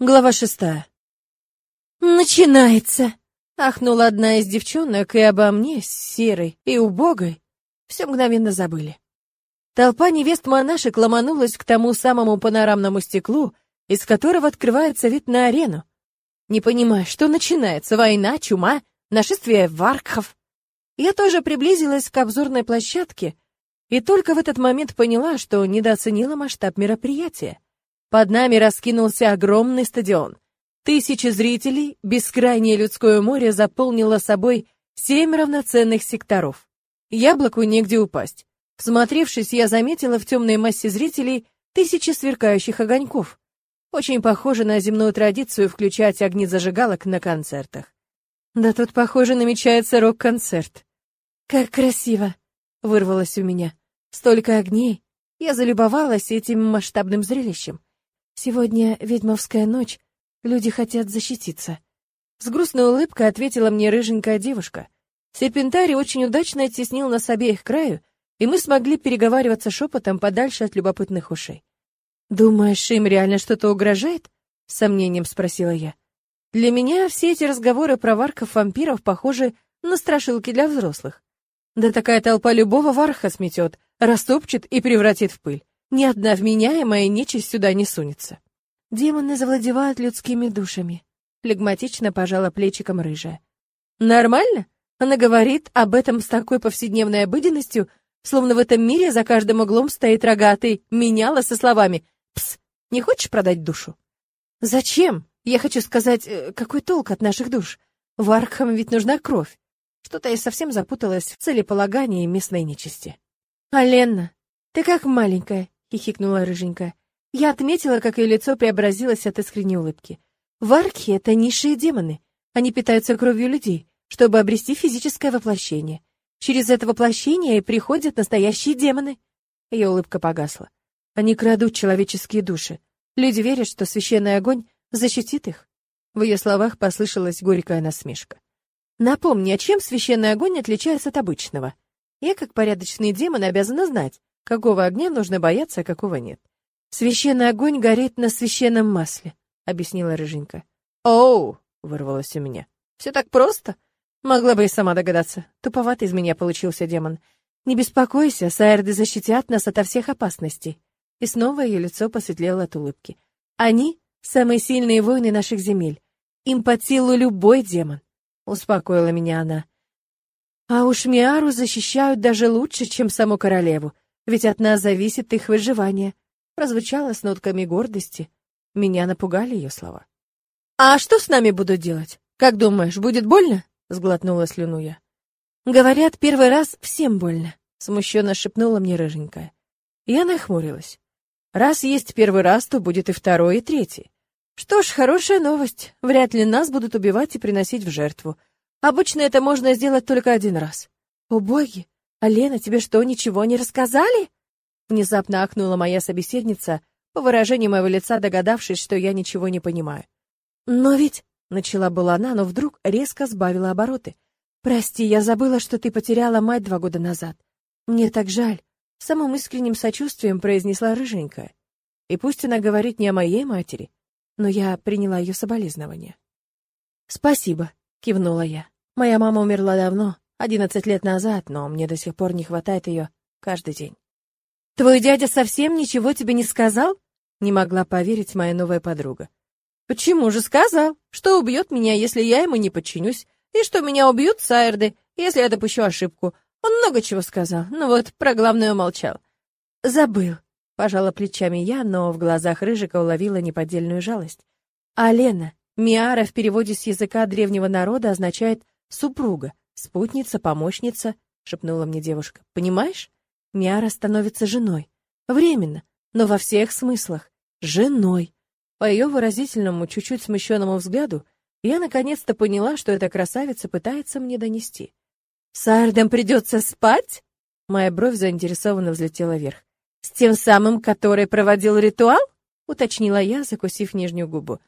Глава шестая. «Начинается!» — ахнула одна из девчонок, и обо мне, серой и убогой, все мгновенно забыли. Толпа невест-монашек ломанулась к тому самому панорамному стеклу, из которого открывается вид на арену. Не понимая, что начинается война, чума, нашествие варкхов. Я тоже приблизилась к обзорной площадке и только в этот момент поняла, что недооценила масштаб мероприятия. Под нами раскинулся огромный стадион. Тысячи зрителей, бескрайнее людское море заполнило собой семь равноценных секторов. Яблоку негде упасть. Всмотревшись, я заметила в темной массе зрителей тысячи сверкающих огоньков. Очень похоже на земную традицию включать огни зажигалок на концертах. Да тут, похоже, намечается рок-концерт. «Как красиво!» — вырвалось у меня. «Столько огней!» Я залюбовалась этим масштабным зрелищем. Сегодня ведьмовская ночь, люди хотят защититься. С грустной улыбкой ответила мне рыженькая девушка. Серпентарий очень удачно оттеснил нас обеих краю, и мы смогли переговариваться шепотом подальше от любопытных ушей. «Думаешь, им реально что-то угрожает?» — с сомнением спросила я. «Для меня все эти разговоры про варков-вампиров похожи на страшилки для взрослых. Да такая толпа любого варха сметет, растопчет и превратит в пыль. Ни одна вменяемая нечисть сюда не сунется. Демоны завладевают людскими душами. Флегматично пожала плечиком рыжая. Нормально? Она говорит об этом с такой повседневной обыденностью, словно в этом мире за каждым углом стоит рогатый меняла со словами «Пс, не хочешь продать душу?» «Зачем? Я хочу сказать, э, какой толк от наших душ? Варкхам ведь нужна кровь. Что-то я совсем запуталась в целеполагании местной нечисти». «Аленна, ты как маленькая, — хихикнула рыженькая. Я отметила, как ее лицо преобразилось от искренней улыбки. Варки — это низшие демоны. Они питаются кровью людей, чтобы обрести физическое воплощение. Через это воплощение и приходят настоящие демоны. Ее улыбка погасла. Они крадут человеческие души. Люди верят, что священный огонь защитит их. В ее словах послышалась горькая насмешка. Напомни, а чем священный огонь отличается от обычного? Я, как порядочный демон, обязана знать, Какого огня нужно бояться, а какого нет? Священный огонь горит на священном масле, объяснила рыженька. Оу, вырвалось у меня. Все так просто? Могла бы и сама догадаться. Туповатый из меня получился демон. Не беспокойся, Сайрды защитят нас ото всех опасностей. И снова ее лицо посветлело от улыбки. Они — самые сильные воины наших земель. Им под силу любой демон. Успокоила меня она. А уж Миару защищают даже лучше, чем саму королеву ведь от нас зависит их выживание. Прозвучало с нотками гордости. Меня напугали ее слова. «А что с нами будут делать? Как думаешь, будет больно?» — сглотнула слюну я. «Говорят, первый раз всем больно», — смущенно шепнула мне рыженькая. Я нахмурилась. «Раз есть первый раз, то будет и второй, и третий. Что ж, хорошая новость. Вряд ли нас будут убивать и приносить в жертву. Обычно это можно сделать только один раз. О боги, «А Лена, тебе что, ничего не рассказали?» Внезапно ахнула моя собеседница, по выражению моего лица догадавшись, что я ничего не понимаю. «Но ведь...» — начала была она, но вдруг резко сбавила обороты. «Прости, я забыла, что ты потеряла мать два года назад. Мне так жаль», — самым искренним сочувствием произнесла рыженькая. И пусть она говорит не о моей матери, но я приняла ее соболезнования. «Спасибо», — кивнула я. «Моя мама умерла давно, Одиннадцать лет назад, но мне до сих пор не хватает ее каждый день. «Твой дядя совсем ничего тебе не сказал?» Не могла поверить моя новая подруга. «Почему же сказал? Что убьет меня, если я ему не подчинюсь, и что меня убьют Сайрды, если я допущу ошибку. Он много чего сказал, но вот про главное умолчал». «Забыл», — пожала плечами я, но в глазах Рыжика уловила неподдельную жалость. «А Лена, Миара в переводе с языка древнего народа означает «супруга», Спутница, помощница, шепнула мне девушка. Понимаешь? Миара становится женой. Временно, но во всех смыслах. Женой. По ее выразительному, чуть-чуть смущенному взгляду, я наконец-то поняла, что эта красавица пытается мне донести. «С Ардем придется спать?» Моя бровь заинтересованно взлетела вверх. «С тем самым, который проводил ритуал?» — уточнила я, закусив нижнюю губу.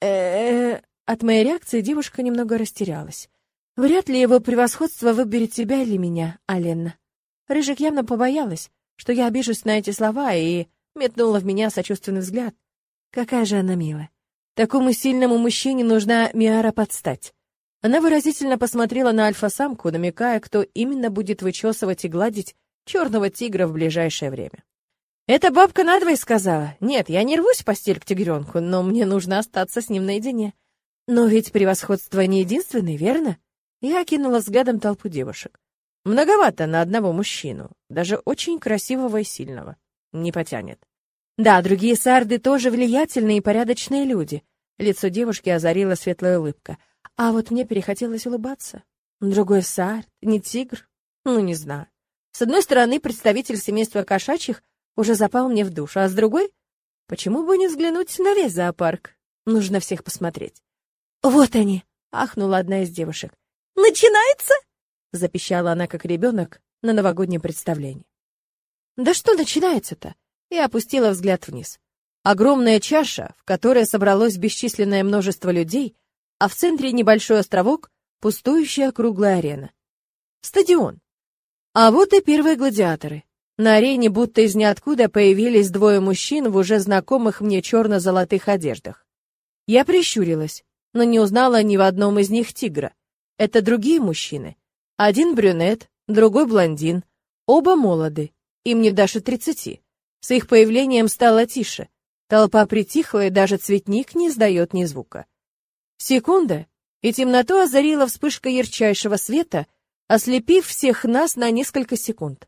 э От моей реакции девушка немного растерялась. Вряд ли его превосходство выберет тебя или меня, Аленна. Рыжик явно побоялась, что я обижусь на эти слова, и метнула в меня сочувственный взгляд. Какая же она милая. Такому сильному мужчине нужна Миара подстать. Она выразительно посмотрела на альфа-самку, намекая, кто именно будет вычесывать и гладить черного тигра в ближайшее время. Эта бабка надвое сказала. Нет, я не рвусь в постель к тигренку, но мне нужно остаться с ним наедине. Но ведь превосходство не единственное, верно? Я окинула взглядом толпу девушек. Многовато на одного мужчину, даже очень красивого и сильного. Не потянет. Да, другие сарды тоже влиятельные и порядочные люди. Лицо девушки озарила светлая улыбка. А вот мне перехотелось улыбаться. Другой сард, не тигр? Ну, не знаю. С одной стороны, представитель семейства кошачьих уже запал мне в душу, а с другой, почему бы не взглянуть на весь зоопарк? Нужно всех посмотреть. Вот они, ахнула одна из девушек. Начинается? запищала она как ребенок на новогоднем представлении. Да что начинается-то? Я опустила взгляд вниз. Огромная чаша, в которой собралось бесчисленное множество людей, а в центре небольшой островок, пустующая круглая арена. Стадион. А вот и первые гладиаторы. На арене будто из ниоткуда появились двое мужчин в уже знакомых мне черно-золотых одеждах. Я прищурилась, но не узнала ни в одном из них тигра. Это другие мужчины. Один брюнет, другой блондин. Оба молоды, им не даже тридцати. С их появлением стало тише. Толпа притихла, и даже цветник не издает ни звука. Секунда, и темноту озарила вспышка ярчайшего света, ослепив всех нас на несколько секунд.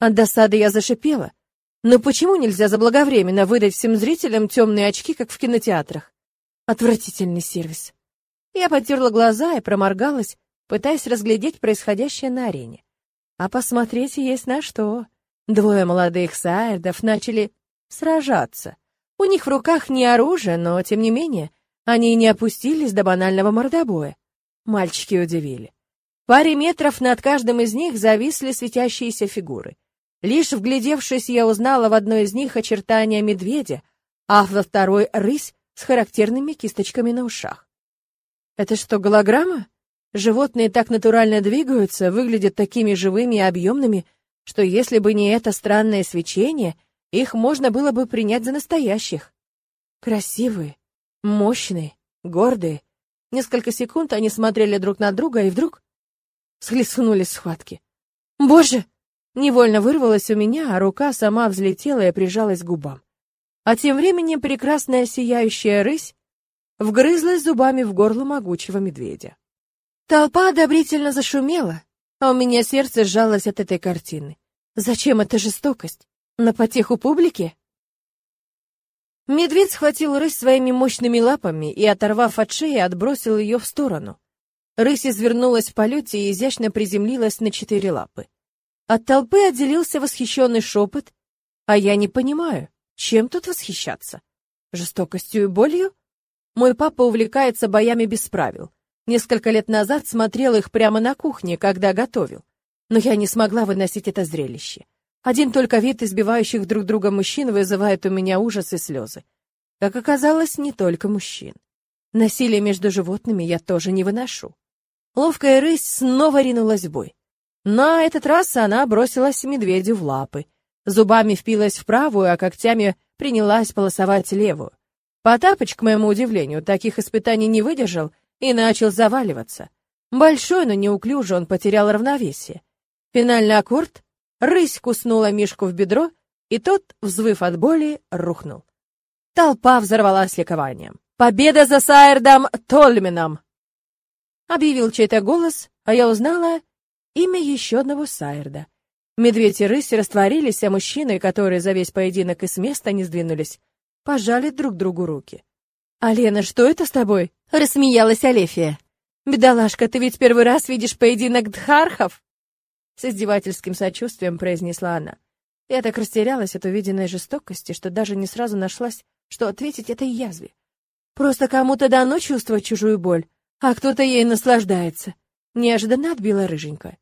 От досады я зашипела. Но почему нельзя заблаговременно выдать всем зрителям темные очки, как в кинотеатрах? Отвратительный сервис. Я потерла глаза и проморгалась, пытаясь разглядеть происходящее на арене. А посмотреть есть на что. Двое молодых сайрдов начали сражаться. У них в руках не оружие, но, тем не менее, они не опустились до банального мордобоя. Мальчики удивили. В паре метров над каждым из них зависли светящиеся фигуры. Лишь вглядевшись, я узнала в одной из них очертания медведя, а во второй — рысь с характерными кисточками на ушах. Это что, голограмма? Животные так натурально двигаются, выглядят такими живыми и объемными, что если бы не это странное свечение, их можно было бы принять за настоящих. Красивые, мощные, гордые. Несколько секунд они смотрели друг на друга и вдруг схлестнулись в схватке. «Боже!» Невольно вырвалось у меня, а рука сама взлетела и прижалась к губам. А тем временем прекрасная сияющая рысь вгрызлась зубами в горло могучего медведя. Толпа одобрительно зашумела, а у меня сердце сжалось от этой картины. Зачем эта жестокость? На потеху публики? Медведь схватил рысь своими мощными лапами и, оторвав от шеи, отбросил ее в сторону. Рысь извернулась в полете и изящно приземлилась на четыре лапы. От толпы отделился восхищенный шепот, а я не понимаю, чем тут восхищаться? Жестокостью и болью? Мой папа увлекается боями без правил. Несколько лет назад смотрел их прямо на кухне, когда готовил. Но я не смогла выносить это зрелище. Один только вид избивающих друг друга мужчин вызывает у меня ужас и слезы. Как оказалось, не только мужчин. Насилие между животными я тоже не выношу. Ловкая рысь снова ринулась в бой. На этот раз она бросилась медведю в лапы. Зубами впилась в правую, а когтями принялась полосовать левую. Потапыч, к моему удивлению, таких испытаний не выдержал и начал заваливаться. Большой, но неуклюже он потерял равновесие. Финальный аккорд — рысь куснула Мишку в бедро, и тот, взвыв от боли, рухнул. Толпа взорвалась ликованием. «Победа за Сайердом Тольменом!» Объявил чей-то голос, а я узнала имя еще одного Сайерда. Медведь и рысь растворились, а мужчины, которые за весь поединок и с места не сдвинулись, пожали друг другу руки. «Алена, что это с тобой?» — рассмеялась Алефия. «Бедолашка, ты ведь первый раз видишь поединок дхархов?» С издевательским сочувствием произнесла она. Я так растерялась от увиденной жестокости, что даже не сразу нашлась, что ответить этой язве. Просто кому-то дано чувствовать чужую боль, а кто-то ей наслаждается. Неожиданно отбила рыженькая.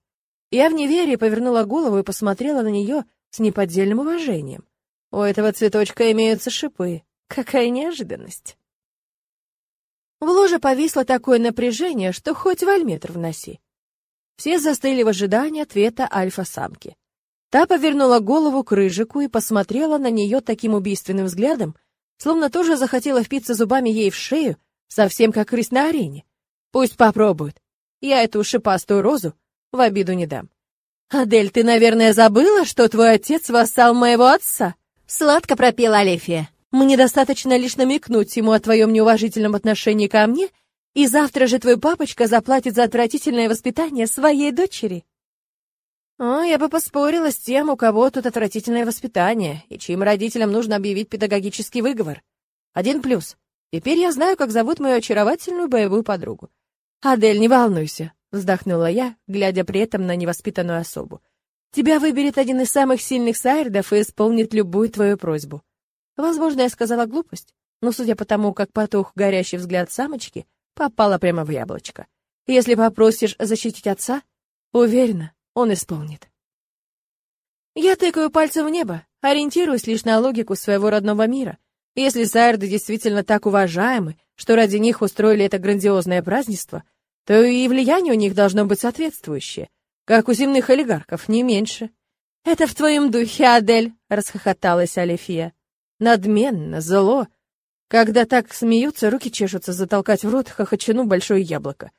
Я в неверии повернула голову и посмотрела на нее с неподдельным уважением. У этого цветочка имеются шипы. Какая неожиданность. В луже повисло такое напряжение, что хоть вальметр вноси. Все застыли в ожидании ответа альфа-самки. Та повернула голову к рыжику и посмотрела на нее таким убийственным взглядом, словно тоже захотела впиться зубами ей в шею, совсем как крыс на арене. Пусть попробует. Я эту шипастую розу в обиду не дам. «Адель, ты, наверное, забыла, что твой отец вассал моего отца?» Сладко пропела Алефия. «Мне достаточно лишь намекнуть ему о твоем неуважительном отношении ко мне, и завтра же твой папочка заплатит за отвратительное воспитание своей дочери». О, я бы поспорила с тем, у кого тут отвратительное воспитание, и чьим родителям нужно объявить педагогический выговор. Один плюс. Теперь я знаю, как зовут мою очаровательную боевую подругу. «Адель, не волнуйся», — вздохнула я, глядя при этом на невоспитанную особу. «Тебя выберет один из самых сильных сайрдов и исполнит любую твою просьбу». Возможно, я сказала глупость, но судя по тому, как потух горящий взгляд самочки, попала прямо в яблочко. Если попросишь защитить отца, уверена, он исполнит. Я тыкаю пальцем в небо, ориентируюсь лишь на логику своего родного мира. Если сайрды действительно так уважаемы, что ради них устроили это грандиозное празднество, то и влияние у них должно быть соответствующее, как у земных олигархов, не меньше. «Это в твоем духе, Адель!» — расхохоталась Алифия. Надменно, зло. Когда так смеются, руки чешутся затолкать в рот хохочину большое яблоко.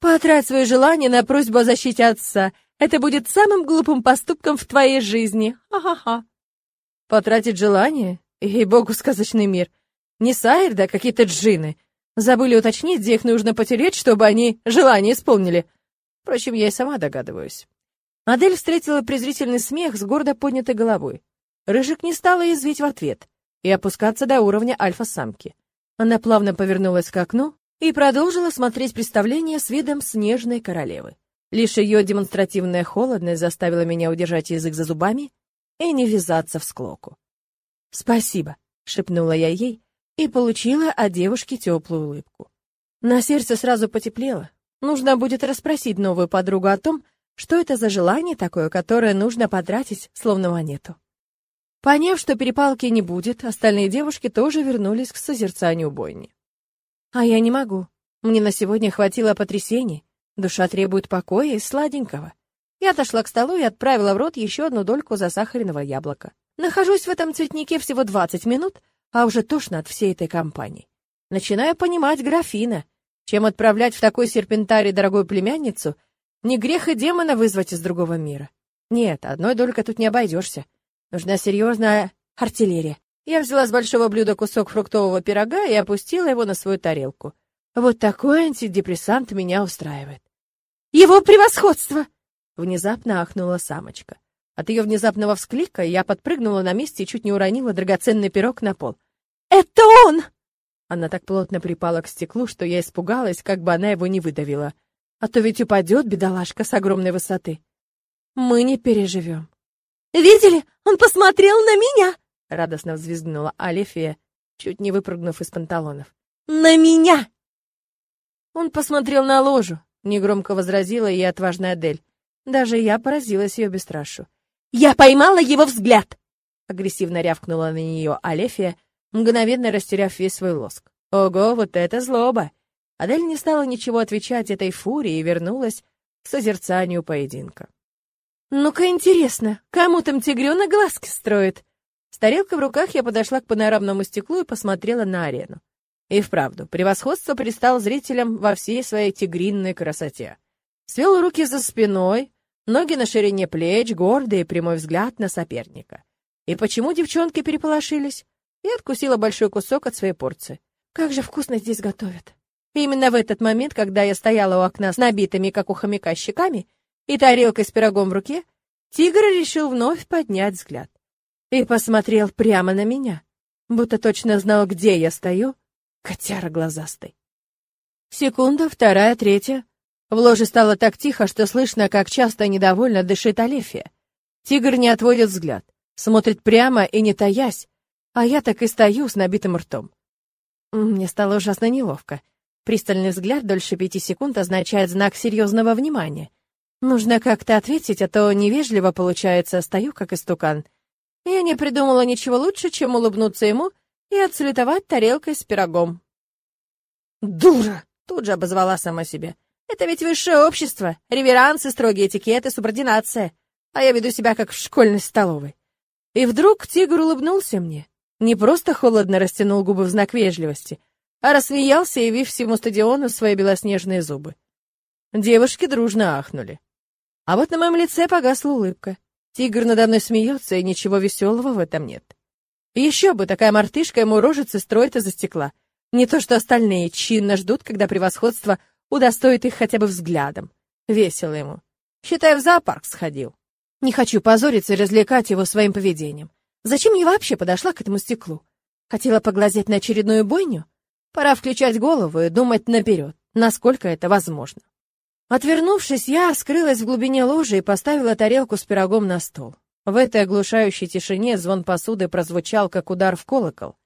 Потрать свои желания на просьбу о защите отца. Это будет самым глупым поступком в твоей жизни. Ха-ха-ха. Потратить желание? Ей-богу, сказочный мир. Не Сайрда, а какие-то джины. Забыли уточнить, где их нужно потереть, чтобы они желание исполнили. Впрочем, я и сама догадываюсь. Адель встретила презрительный смех с гордо поднятой головой. Рыжик не стала язвить в ответ и опускаться до уровня альфа-самки. Она плавно повернулась к окну и продолжила смотреть представление с видом снежной королевы. Лишь ее демонстративная холодность заставила меня удержать язык за зубами и не ввязаться в склоку. «Спасибо», — шепнула я ей, и получила от девушки теплую улыбку. На сердце сразу потеплело. Нужно будет расспросить новую подругу о том, что это за желание такое, которое нужно потратить, словно монету. Поняв, что перепалки не будет, остальные девушки тоже вернулись к созерцанию бойни. А я не могу. Мне на сегодня хватило потрясений. Душа требует покоя и сладенького. Я отошла к столу и отправила в рот еще одну дольку засахаренного яблока. Нахожусь в этом цветнике всего 20 минут, а уже тошно от всей этой компании. Начинаю понимать графина. Чем отправлять в такой серпентарий дорогую племянницу, не грех и демона вызвать из другого мира. Нет, одной только тут не обойдешься. Нужна серьезная артиллерия. Я взяла с большого блюда кусок фруктового пирога и опустила его на свою тарелку. Вот такой антидепрессант меня устраивает. Его превосходство! Внезапно ахнула самочка. От ее внезапного всклика я подпрыгнула на месте и чуть не уронила драгоценный пирог на пол. «Это он!» Она так плотно припала к стеклу, что я испугалась, как бы она его не выдавила. А то ведь упадет, бедолашка, с огромной высоты. Мы не переживем. «Видели? Он посмотрел на меня!» — радостно взвизгнула Алифия, чуть не выпрыгнув из панталонов. «На меня!» Он посмотрел на ложу, негромко возразила ей отважная Адель. Даже я поразилась ее бесстрашию. «Я поймала его взгляд!» Агрессивно рявкнула на нее Алефия, мгновенно растеряв весь свой лоск. Ого, вот это злоба! Адель не стала ничего отвечать этой фурии и вернулась к созерцанию поединка. «Ну-ка, интересно, кому там тигрёнок глазки строит?» С тарелкой в руках я подошла к панорамному стеклу и посмотрела на арену. И вправду, превосходство пристал зрителям во всей своей тигринной красоте. Свел руки за спиной, ноги на ширине плеч, гордый и прямой взгляд на соперника. И почему девчонки переполошились? И откусила большой кусок от своей порции. Как же вкусно здесь готовят. Именно в этот момент, когда я стояла у окна с набитыми, как у хомяка, щеками и тарелкой с пирогом в руке, тигр решил вновь поднять взгляд. И посмотрел прямо на меня, будто точно знал, где я стою, котяра глазастый. Секунда, вторая, третья. В ложе стало так тихо, что слышно, как часто недовольно дышит Алефия. Тигр не отводит взгляд, смотрит прямо и не таясь, а я так и стою с набитым ртом. Мне стало ужасно неловко. Пристальный взгляд дольше пяти секунд означает знак серьезного внимания. Нужно как-то ответить, а то невежливо получается, стою как истукан. Я не придумала ничего лучше, чем улыбнуться ему и отсалютовать тарелкой с пирогом. «Дура!» — тут же обозвала сама себя. «Это ведь высшее общество, реверансы, строгие этикеты, субординация. А я веду себя как в школьной столовой». И вдруг тигр улыбнулся мне. Не просто холодно растянул губы в знак вежливости, а рассмеялся, явив всему стадиону свои белоснежные зубы. Девушки дружно ахнули. А вот на моем лице погасла улыбка. Тигр надо мной смеется, и ничего веселого в этом нет. Еще бы, такая мартышка ему рожицы строит из-за стекла. Не то что остальные чинно ждут, когда превосходство удостоит их хотя бы взглядом. Весело ему. Считай, в зоопарк сходил. Не хочу позориться и развлекать его своим поведением. Зачем я вообще подошла к этому стеклу? Хотела поглазеть на очередную бойню? Пора включать голову и думать наперед, насколько это возможно. Отвернувшись, я скрылась в глубине ложи и поставила тарелку с пирогом на стол. В этой оглушающей тишине звон посуды прозвучал, как удар в колокол.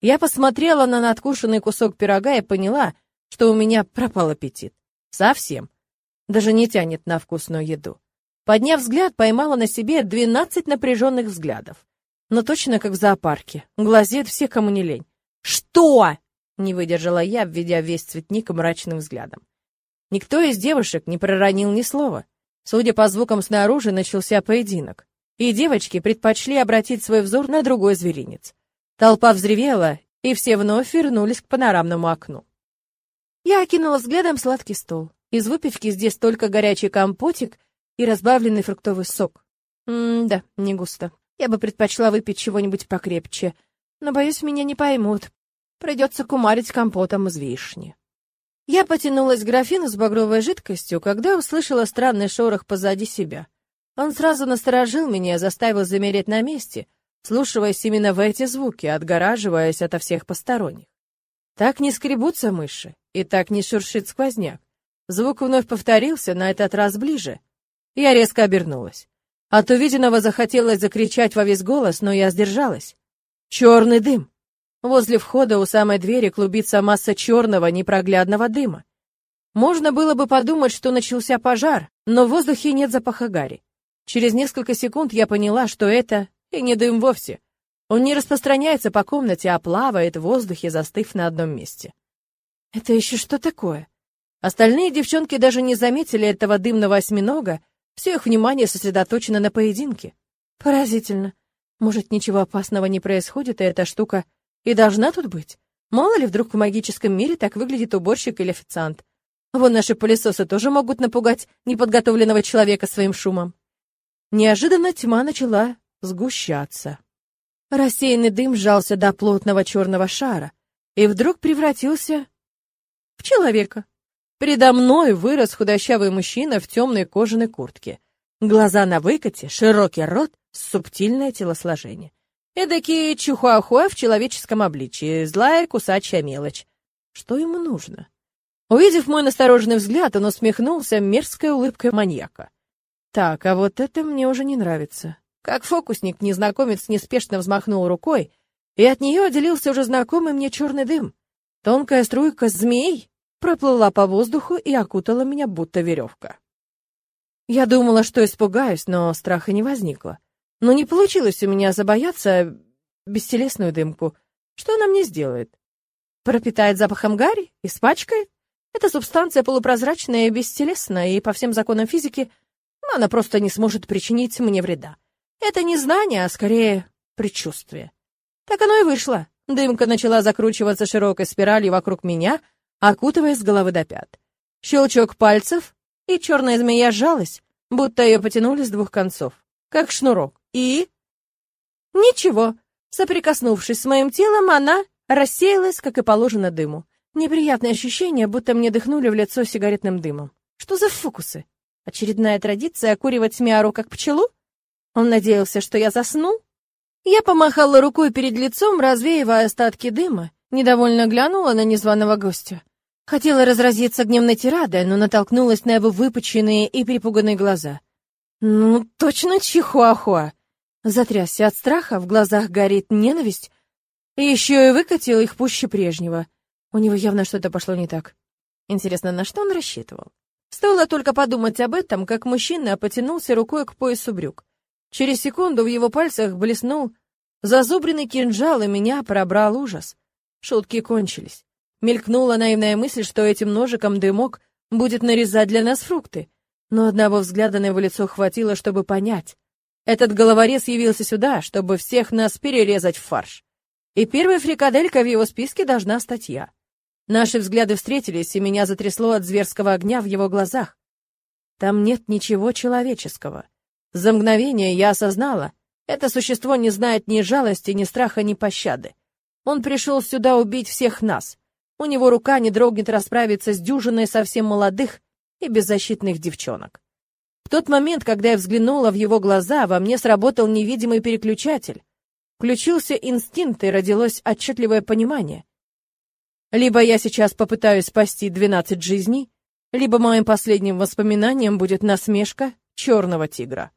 Я посмотрела на надкушенный кусок пирога и поняла, что у меня пропал аппетит. Совсем. Даже не тянет на вкусную еду. Подняв взгляд, поймала на себе двенадцать напряженных взглядов. Но точно как в зоопарке. Глазеют все, кому не лень. «Что?» — не выдержала я, введя весь цветник мрачным взглядом. Никто из девушек не проронил ни слова. Судя по звукам снаружи, начался поединок. И девочки предпочли обратить свой взор на другой зверинец. Толпа взревела, и все вновь вернулись к панорамному окну. Я окинула взглядом сладкий стол. Из выпивки здесь только горячий компотик и разбавленный фруктовый сок. М-да, не густо. Я бы предпочла выпить чего-нибудь покрепче, но, боюсь, меня не поймут. Придется кумарить компотом из вишни. Я потянулась к графину с багровой жидкостью, когда услышала странный шорох позади себя. Он сразу насторожил меня заставил замереть на месте, слушаясь именно в эти звуки, отгораживаясь ото всех посторонних. Так не скребутся мыши, и так не шуршит сквозняк. Звук вновь повторился, на этот раз ближе. Я резко обернулась. От увиденного захотелось закричать во весь голос, но я сдержалась. Черный дым. Возле входа у самой двери клубится масса черного непроглядного дыма. Можно было бы подумать, что начался пожар, но в воздухе нет запаха гари. Через несколько секунд я поняла, что это и не дым вовсе. Он не распространяется по комнате, а плавает в воздухе, застыв на одном месте. Это еще что такое? Остальные девчонки даже не заметили этого дымного осьминога, все их внимание сосредоточено на поединке. Поразительно. Может, ничего опасного не происходит, и эта штука и должна тут быть. Мало ли, вдруг в магическом мире так выглядит уборщик или официант. Вон наши пылесосы тоже могут напугать неподготовленного человека своим шумом. Неожиданно тьма начала сгущаться. Рассеянный дым сжался до плотного черного шара и вдруг превратился в человека. Передо мной вырос худощавый мужчина в темной кожаной куртке. Глаза на выкате, широкий рот, субтильное телосложение. Эдакий чухуахуа в человеческом обличии, злая кусачая мелочь. Что ему нужно? Увидев мой настороженный взгляд, он усмехнулся мерзкой улыбкой маньяка. Так, а вот это мне уже не нравится. Как фокусник, незнакомец неспешно взмахнул рукой, и от нее отделился уже знакомый мне черный дым. Тонкая струйка змей проплыла по воздуху и окутала меня будто веревка. Я думала, что испугаюсь, но страха не возникло. Но не получилось у меня забояться бестелесную дымку. Что она мне сделает? Пропитает запахом гари? Испачкает? Эта субстанция полупрозрачная и бестелесная, и по всем законам физики она просто не сможет причинить мне вреда. Это не знание, а скорее предчувствие. Так оно и вышло. Дымка начала закручиваться широкой спиралью вокруг меня, окутывая с головы до пят. Щелчок пальцев, и черная змея сжалась, будто ее потянули с двух концов, как шнурок. И... Ничего. Соприкоснувшись с моим телом, она рассеялась, как и положено дыму. Неприятное ощущение, будто мне дыхнули в лицо сигаретным дымом. Что за фокусы? Очередная традиция окуривать Миару как пчелу? Он надеялся, что я засну? Я помахала рукой перед лицом, развеивая остатки дыма, недовольно глянула на незваного гостя. Хотела разразиться гневной тирадой, но натолкнулась на его выпученные и перепуганные глаза. Ну, точно чихуахуа. Затрясся от страха, в глазах горит ненависть, и еще и выкатил их пуще прежнего. У него явно что-то пошло не так. Интересно, на что он рассчитывал? Стоило только подумать об этом, как мужчина потянулся рукой к поясу брюк. Через секунду в его пальцах блеснул зазубренный кинжал, и меня пробрал ужас. Шутки кончились. Мелькнула наивная мысль, что этим ножиком дымок будет нарезать для нас фрукты. Но одного взгляда на его лицо хватило, чтобы понять. Этот головорез явился сюда, чтобы всех нас перерезать в фарш. И первой фрикаделькой в его списке должна стать я. Наши взгляды встретились, и меня затрясло от зверского огня в его глазах. Там нет ничего человеческого. За мгновение я осознала, это существо не знает ни жалости, ни страха, ни пощады. Он пришел сюда убить всех нас. У него рука не дрогнет расправиться с дюжиной совсем молодых и беззащитных девчонок. В тот момент, когда я взглянула в его глаза, во мне сработал невидимый переключатель. Включился инстинкт и родилось отчетливое понимание. Либо я сейчас попытаюсь спасти двенадцать жизней, либо моим последним воспоминанием будет насмешка черного тигра.